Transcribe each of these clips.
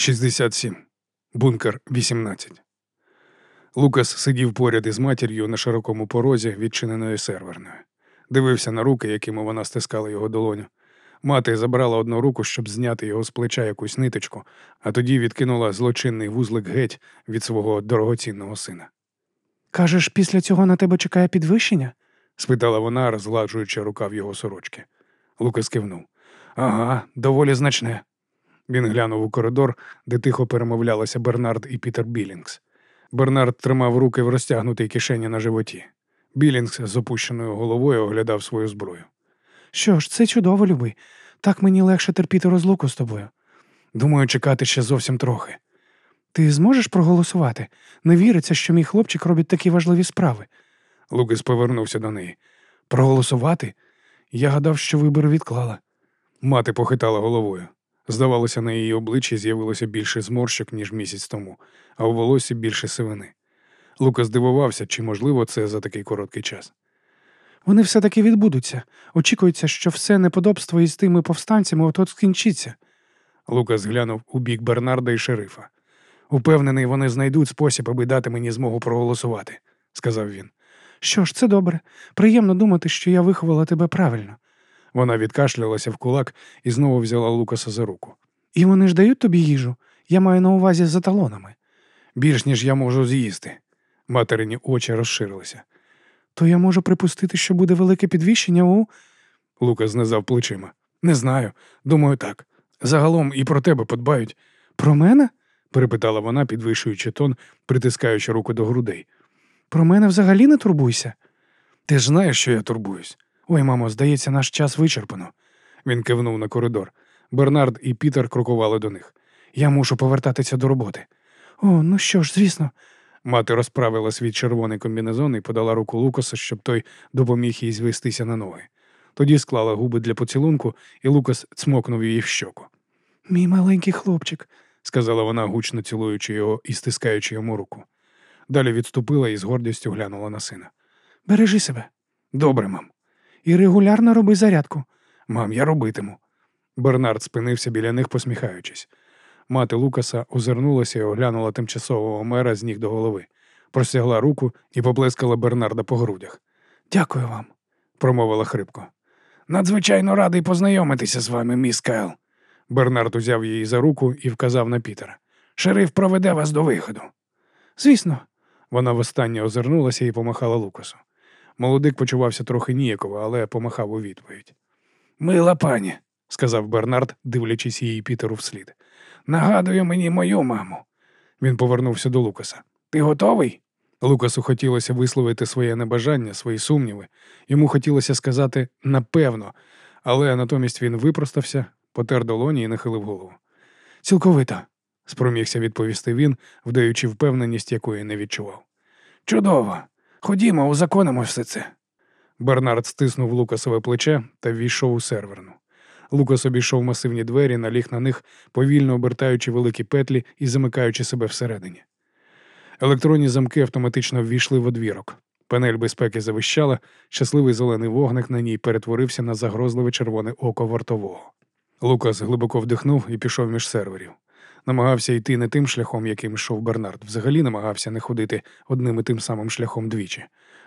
67. Бункер 18. Лукас сидів поряд із матір'ю на широкому порозі, відчиненої серверною. Дивився на руки, якими вона стискала його долоню. Мати забрала одну руку, щоб зняти його з плеча якусь ниточку, а тоді відкинула злочинний вузлик геть від свого дорогоцінного сина. Кажеш, після цього на тебе чекає підвищення? спитала вона, розгладжуючи рукав його сорочки. Лукас кивнув. Ага, доволі значне. Він глянув у коридор, де тихо перемовлялися Бернард і Пітер Білінгс. Бернард тримав руки в розтягнутій кишені на животі. Білінгс з опущеною головою оглядав свою зброю. Що ж, це чудово, любий. Так мені легше терпіти розлуку з тобою. Думаю, чекати ще зовсім трохи. Ти зможеш проголосувати? Не віриться, що мій хлопчик робить такі важливі справи. Лукас повернувся до неї. Проголосувати? Я гадав, що вибори відклала. Мати похитала головою. Здавалося, на її обличчі з'явилося більше зморщок, ніж місяць тому, а у волосі більше сивини. Лукас здивувався, чи можливо це за такий короткий час. Вони все-таки відбудуться. Очікується, що все неподобство із тими повстанцями от скінчиться. Лукас глянув у бік Бернарда і шерифа. Упевнений, вони знайдуть спосіб, аби дати мені змогу проголосувати, сказав він. Що ж, це добре. Приємно думати, що я виховала тебе правильно. Вона відкашлялася в кулак і знову взяла Лукаса за руку. І вони ж дають тобі їжу. Я маю на увазі за талонами. Більш ніж я можу з'їсти. Материні очі розширилися. То я можу припустити, що буде велике підвищення у. Лукас знизав плечима. Не знаю. Думаю, так. Загалом і про тебе подбають. Про мене? перепитала вона, підвищуючи тон, притискаючи руку до грудей. Про мене взагалі не турбуйся. Ти ж знаєш, що я турбуюсь. Ой, мамо, здається, наш час вичерпано. Він кивнув на коридор. Бернард і Пітер крокували до них. Я мушу повертатися до роботи. О, ну що ж, звісно. Мати розправила свій червоний комбінезон і подала руку Лукаса, щоб той допоміг їй звестися на ноги. Тоді склала губи для поцілунку, і Лукас цмокнув її в щоку. Мій маленький хлопчик, сказала вона, гучно цілуючи його і стискаючи йому руку. Далі відступила і з гордістю глянула на сина. Бережи себе. Добре, мам. І регулярно роби зарядку. Мам, я робитиму. Бернард спинився біля них, посміхаючись. Мати Лукаса озирнулася і оглянула тимчасового мера з ніг до голови, простягла руку і поплескала Бернарда по грудях. Дякую вам, промовила хрипко. Надзвичайно радий познайомитися з вами, міс Кайл. Бернард узяв її за руку і вказав на Пітера. Шериф проведе вас до виходу. Звісно, вона востаннє озирнулася і помахала Лукасу. Молодик почувався трохи ніяково, але помахав у відповідь. Мила пані, сказав Бернард, дивлячись її Пітеру вслід. Нагадує мені мою маму. Він повернувся до Лукаса. Ти готовий? Лукасу хотілося висловити своє небажання, свої сумніви. Йому хотілося сказати напевно, але натомість він випростався, потер долоні і нахилив голову. Цілковито, спромігся відповісти він, вдаючи впевненість, якої не відчував. Чудово. Ходімо, узаконимо все це. Бернард стиснув Лукасове плече та ввійшов у серверну. Лукас обійшов масивні двері, наліг на них, повільно обертаючи великі петлі і замикаючи себе всередині. Електронні замки автоматично ввійшли в одвірок. Панель безпеки завищала, щасливий зелений вогник на ній перетворився на загрозливе червоне око вартового. Лукас глибоко вдихнув і пішов між серверів. Намагався йти не тим шляхом, яким йшов Бернард. Взагалі намагався не ходити одним і тим самим шляхом двічі.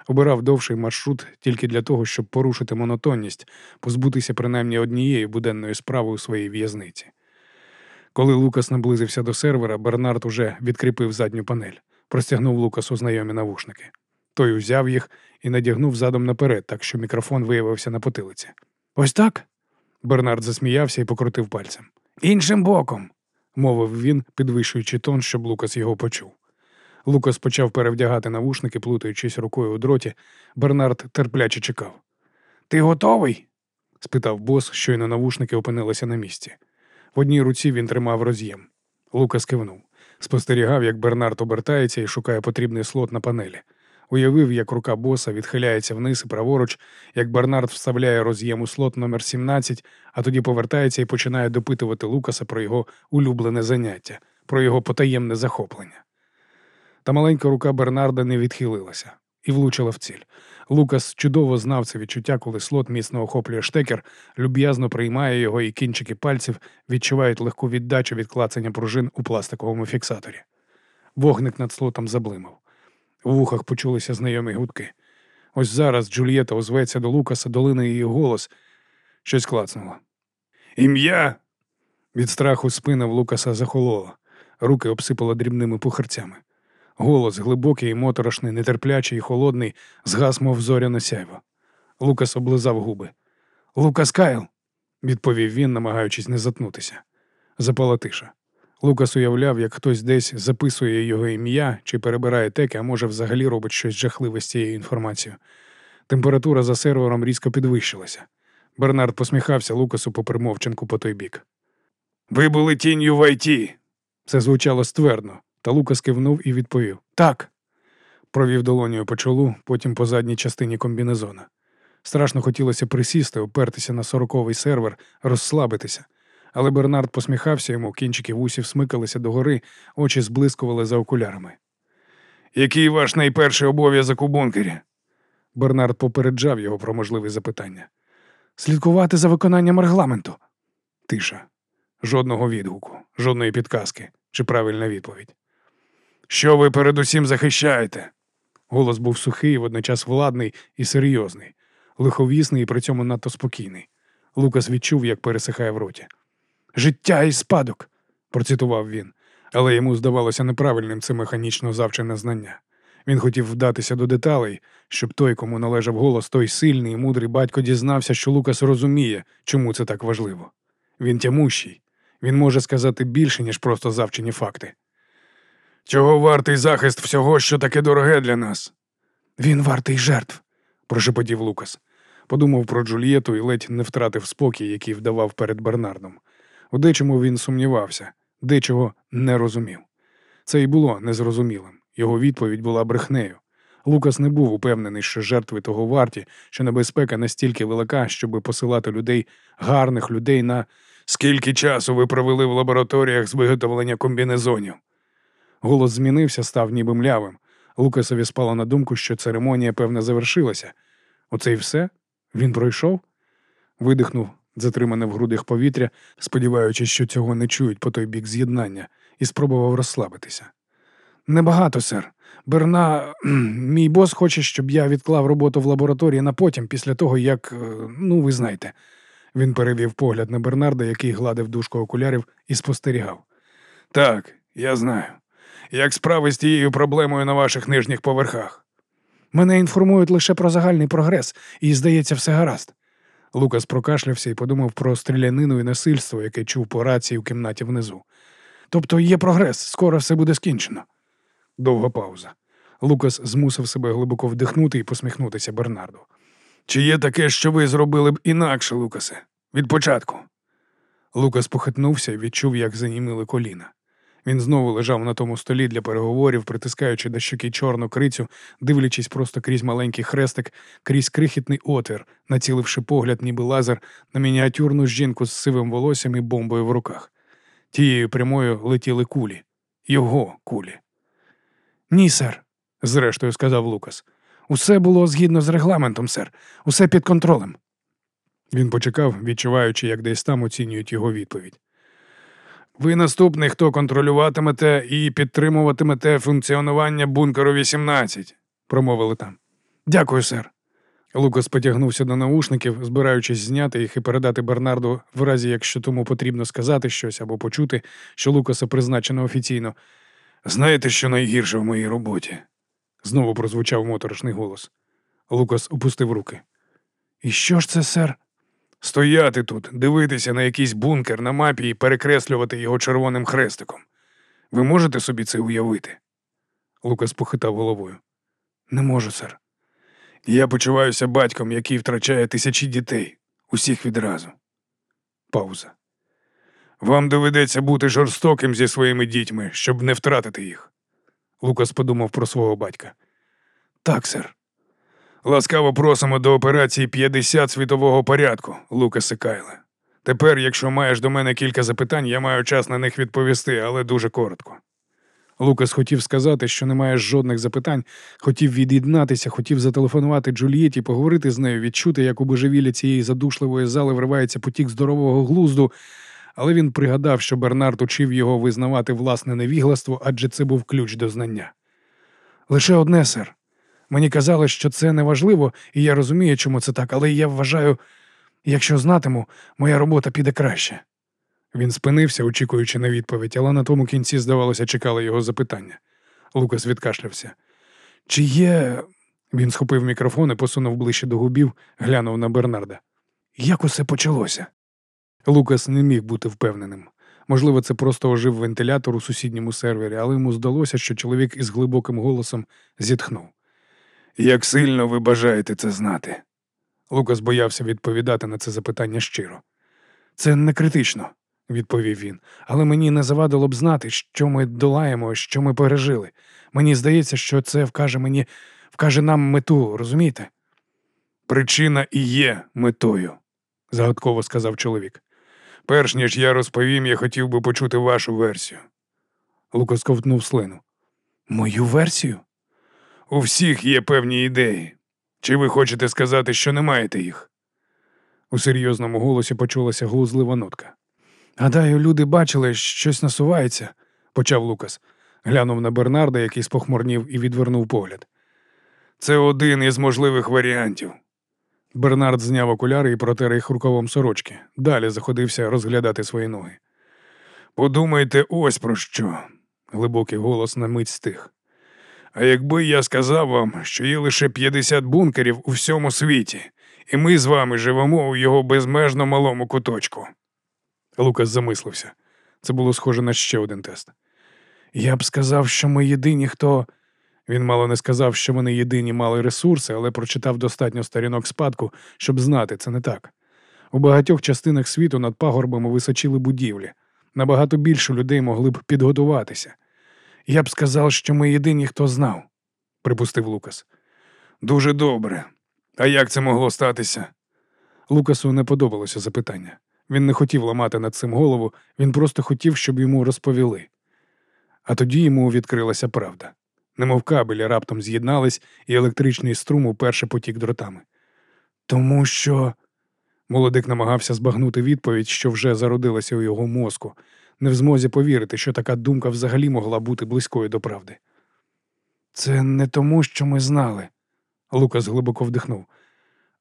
Обирав довший маршрут тільки для того, щоб порушити монотонність, позбутися принаймні однієї буденної справи у своїй в'язниці. Коли Лукас наблизився до сервера, Бернард уже відкріпив задню панель, простягнув Лукасу знайомі навушники. Той узяв їх і надягнув задом наперед, так що мікрофон виявився на потилиці. Ось так. Бернард засміявся і покрутив пальцем. Іншим боком, мовив він, підвищуючи тон, щоб Лукас його почув. Лукас почав перевдягати навушники, плутаючись рукою у дроті. Бернард терпляче чекав. Ти готовий? спитав бос, щойно навушники опинилися на місці. В одній руці він тримав роз'єм. Лукас кивнув. Спостерігав, як Бернард обертається і шукає потрібний слот на панелі. Уявив, як рука боса відхиляється вниз і праворуч, як Бернард вставляє роз'єм у слот номер 17 а тоді повертається і починає допитувати Лукаса про його улюблене заняття, про його потаємне захоплення. Та маленька рука Бернарда не відхилилася. і влучила в ціль. Лукас чудово знав це відчуття, коли слот міцно охоплює штекер, люб'язно приймає його, і кінчики пальців відчувають легку віддачу від клацання пружин у пластиковому фіксаторі. Вогник над слотом заблимав. У вухах почулися знайомі гудки. Ось зараз Джульєта озветься до Лукаса, долине її голос. Щось клацнуло. Ім'я. Від страху спина в Лукаса захолола, руки обсипало дрібними пухарцями. Голос глибокий моторошний, нетерплячий і холодний, згас, мов зоряне сяйво. Лукас облизав губи. Лукас Кайл, відповів він, намагаючись не затнутися. Запала тиша. Лукас уявляв, як хтось десь записує його ім'я чи перебирає теки, а може, взагалі робить щось жахливе з цією інформацією. Температура за сервером різко підвищилася. Бернард посміхався Лукасу по примовченку по той бік. Ви були тінню в ІТ!» Це звучало ствердно, та Лукас кивнув і відповів Так. Провів долонію по чолу, потім по задній частині комбінезона. Страшно хотілося присісти, опертися на сороковий сервер, розслабитися. Але Бернард посміхався йому, кінчики вусів смикалися догори, очі зблискували за окулярами. Який ваш найперший обов'язок у бункері? Бернард попереджав його про можливі запитання. Слідкувати за виконанням регламенту. Тиша. Жодного відгуку, жодної підказки чи правильна відповідь. Що ви передусім захищаєте? Голос був сухий, водночас владний і серйозний, лиховісний і при цьому надто спокійний. Лукас відчув, як пересихає в роті. Життя і спадок, процитував він, але йому здавалося неправильним це механічно завчене знання. Він хотів вдатися до деталей, щоб той, кому належав голос, той сильний і мудрий батько дізнався, що Лукас розуміє, чому це так важливо. Він тямущий, він може сказати більше, ніж просто завчені факти. Чого вартий захист всього, що таке дороге для нас? Він вартий жертв, прошепотів Лукас. Подумав про Джульєту і ледь не втратив спокій, який вдавав перед Бернардом. У дечому він сумнівався, дечого не розумів. Це й було незрозумілим. Його відповідь була брехнею. Лукас не був упевнений, що жертви того варті, що небезпека настільки велика, щоби посилати людей, гарних людей на скільки часу ви провели в лабораторіях з виготовлення комбінезонів. Голос змінився, став ніби млявим. Лукасові спало на думку, що церемонія, певне, завершилася. Оце й все? Він пройшов? Видихнув, затримане в грудях повітря, сподіваючись, що цього не чують по той бік з'єднання, і спробував розслабитися. Небагато, сер. Берна, мій бос хоче, щоб я відклав роботу в лабораторії на потім, після того, як, е, ну, ви знаєте. Він перевів погляд на Бернарда, який гладив дужку окулярів, і спостерігав. Так, я знаю. Як справи з тією проблемою на ваших нижніх поверхах? Мене інформують лише про загальний прогрес, і, здається, все гаразд. Лукас прокашлявся і подумав про стрілянину і насильство, яке чув по рації в кімнаті внизу. Тобто є прогрес, скоро все буде скінчено. Довга пауза. Лукас змусив себе глибоко вдихнути і посміхнутися Бернарду. Чи є таке, що ви зробили б інакше, Лукасе? Від початку. Лукас похитнувся і відчув, як занімили коліна. Він знову лежав на тому столі для переговорів, притискаючи до щоки чорну крицю, дивлячись просто крізь маленький хрестик, крізь крихітний отвір, націливши погляд, ніби лазер, на мініатюрну жінку з сивим волоссям і бомбою в руках. Тією прямою летіли кулі, його кулі. Ні, сер, зрештою сказав Лукас. Усе було згідно з регламентом, сер, усе під контролем. Він почекав, відчуваючи, як десь там оцінюють його відповідь. Ви наступний, хто контролюватимете і підтримуватимете функціонування бункеру 18, промовили там. Дякую, сер. Лукас потягнувся до наушників, збираючись зняти їх і передати Бернарду, в разі якщо тому потрібно сказати щось або почути, що Лукаса призначено офіційно. Знаєте, що найгірше в моїй роботі? Знову прозвучав моторошний голос. Лукас опустив руки. І що ж це, сер? Стояти тут, дивитися на якийсь бункер на мапі і перекреслювати його червоним хрестиком. Ви можете собі це уявити? Лукас похитав головою. Не можу, сер. Я почуваюся батьком, який втрачає тисячі дітей, усіх відразу. Пауза. Вам доведеться бути жорстоким зі своїми дітьми, щоб не втратити їх. Лукас подумав про свого батька. Так, сер. Ласкаво просимо до операції 50 світового порядку, Лукасе Кайле. Тепер, якщо маєш до мене кілька запитань, я маю час на них відповісти, але дуже коротко. Лукас хотів сказати, що немає жодних запитань, хотів від'єднатися, хотів зателефонувати Джульєті, поговорити з нею, відчути, як у божевілля цієї задушливої зали вривається потік здорового глузду, але він пригадав, що Бернард учив його визнавати власне невігластво, адже це був ключ до знання. Лише одне, сер. Мені казали, що це неважливо, і я розумію, чому це так, але я вважаю, якщо знатиму, моя робота піде краще. Він спинився, очікуючи на відповідь, але на тому кінці, здавалося, чекали його запитання. Лукас відкашлявся. Чи є. Він схопив мікрофон і посунув ближче до губів, глянув на Бернарда. Як усе почалося? Лукас не міг бути впевненим. Можливо, це просто ожив вентилятор у сусідньому сервері, але йому здалося, що чоловік із глибоким голосом зітхнув. Як сильно ви бажаєте це знати? Лукас боявся відповідати на це запитання щиро. Це не критично, відповів він, але мені не завадило б знати, що ми долаємо, що ми пережили. Мені здається, що це вкаже мені, вкаже нам мету, розумієте? Причина і є метою, загадково сказав чоловік. Перш ніж я розповім, я хотів би почути вашу версію. Лукас ковтнув слину. Мою версію? У всіх є певні ідеї. Чи ви хочете сказати, що не маєте їх? У серйозному голосі почулася глузлива нотка. Гадаю, люди бачили, щось насувається, почав Лукас. Глянув на Бернарда, який спохмурнів і відвернув погляд. Це один із можливих варіантів. Бернард зняв окуляри і протер їх рукавом сорочки. Далі заходився розглядати свої ноги. Подумайте ось про що. Глибокий голос на мить стих. А якби я сказав вам, що є лише 50 бункерів у всьому світі, і ми з вами живемо у його безмежно малому куточку. Лукас замислився. Це було схоже на ще один тест. Я б сказав, що ми єдині, хто. Він мало не сказав, що вони єдині мали ресурси, але прочитав достатньо сторінок спадку, щоб знати, це не так. У багатьох частинах світу над пагорбами височили будівлі. Набагато більше людей могли б підготуватися. Я б сказав, що ми єдині, хто знав, припустив Лукас. Дуже добре. А як це могло статися? Лукасу не подобалося запитання. Він не хотів ламати над цим голову, він просто хотів, щоб йому розповіли. А тоді йому відкрилася правда. Немов кабелі раптом з'єднались, і електричний струм уперше потік дротами. Тому що. Молодик намагався збагнути відповідь, що вже зародилася у його мозку, не в змозі повірити, що така думка взагалі могла бути близькою до правди. Це не тому, що ми знали, Лукас глибоко вдихнув,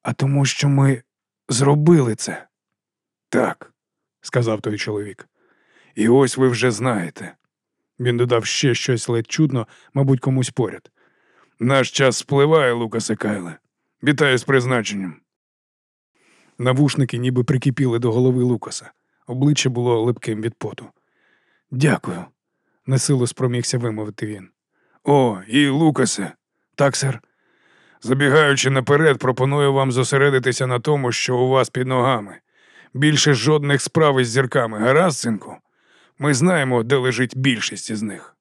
а тому, що ми зробили це. Так, сказав той чоловік. І ось ви вже знаєте. Він додав ще щось ледь чудно, мабуть, комусь поряд. Наш час спливає, Лукасе Кайле. Вітаю з призначенням. Навушники ніби прикипіли до голови Лукаса. Обличчя було липким від поту. Дякую, несило спромігся вимовити він. О, і Лукасе. Так, сер. Забігаючи наперед, пропоную вам зосередитися на тому, що у вас під ногами. Більше жодних справ із зірками, гаразд, синку? Ми знаємо, де лежить більшість із них.